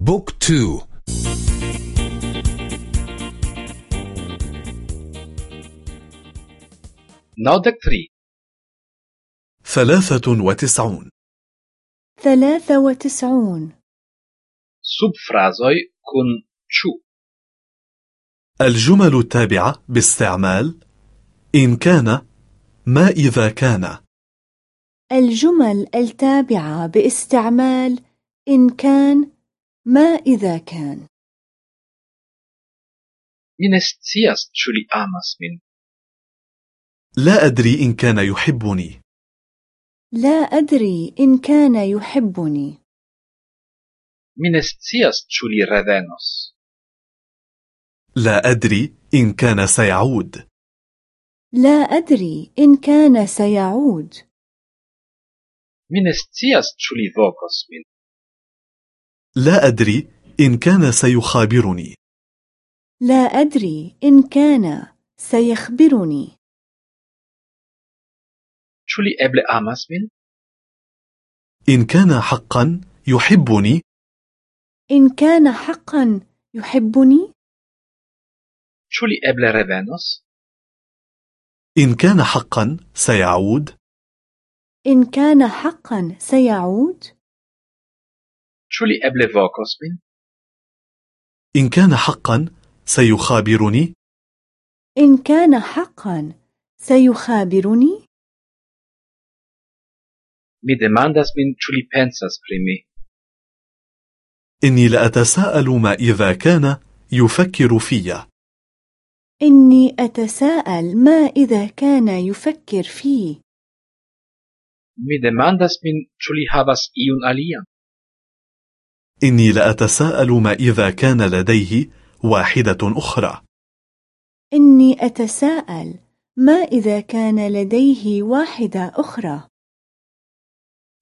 بوك تو. نودك ثري. ثلاثة وتسعون. ثلاثة وتسعون. سبفرازوي كن شو الجمل التابعة باستعمال إن كان ما إذا كان. الجمل التابعة باستعمال إن كان ما إذا كان؟ Mi لا أدري إن كان يحبني. لا أدري إن كان يحبني. Mi لا أدري إن كان سيعود. لا أدري إن كان سيعود. Mi لا أدري إن كان سيخابرني. لا أدري إن كان سيخبرني. شو لي أبل آمس من إن كان حقا يحبني. إن كان حقا يحبني. شو لي أبل ريفانوس إن كان حقا سيعود. إن كان حقا سيعود. شو لي أبل فوكوس من إن كان حقا سيخابرني؟ إن كان حقا سيخابرني؟ Mi demandas min ĉu li pensas pri mi. إني لأتساءل ما إذا كان يفكر في إني أتساءل ما إذا كان يفكر في Mi demandas min ĉu li havas iun alian. إني لأتساءل ما إذا كان لديه واحدة أخرى إني أتساءل ما إذا كان لديه واحدة أخرى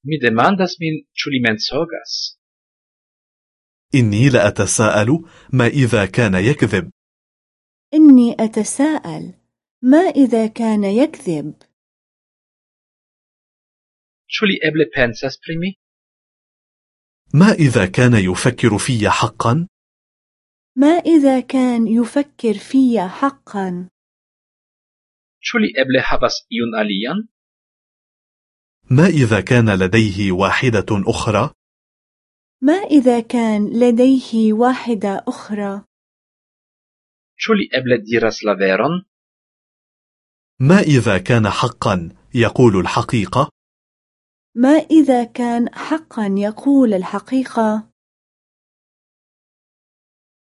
Mi demandas min ĉu li mensogas. إني لأتساءل ما إذا كان يكذب إني أتساءل ما إذا كان يكذب Ĉu li eble pensas pri mi? ما إذا كان يفكر في حقا؟ ما إذا كان يفكر في حقا؟ Ĉu li eble havas iun alian? ما إذا كان لديه واحدة أخرى؟ ما إذا كان لديه واحدة أخرى؟ Ĉu li eble diras la veron? ما إذا كان حقا يقول الحقيقة؟ ما إذا كان حقا يقول الحقيقة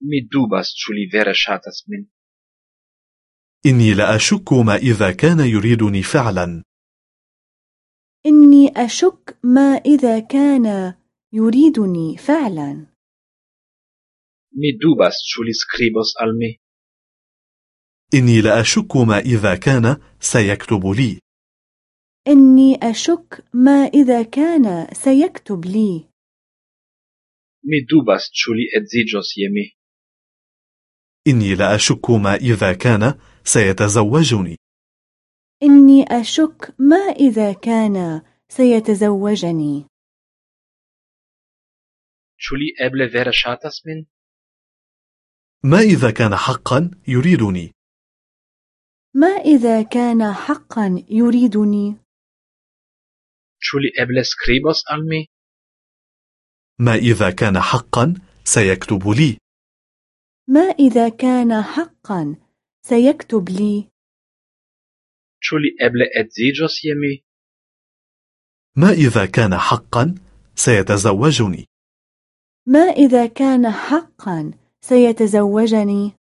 Mi dubas ĉu li vere ŝatas min. إني لأشك ما إذا كان يريدني فعلا إني أشك ما إذا كان يريدني فعلا Mi dubas ĉu li skribos al mi. إني لأشك ما إذا كان سيكتب لي إني أشك ما إذا كان سيكتب لي. Mi dubas ĉu li edziĝos je mi. إني لأشك ما إذا كان سيتزوجني. إني أشك ما إذا كان سيتزوجني. Ĉu li eble vere ŝatas min? ما إذا كان حقا يريدني؟ ما إذا كان حقا يريدني؟ Ĉu li eble skribos al mi? ما إذا كان حقا سيكتب لي ما إذا كان حقا سيكتب لي Ĉu li eble edziĝos je mi? ما إذا كان حقا سيتزوجني ما إذا كان حقا سيتزوجني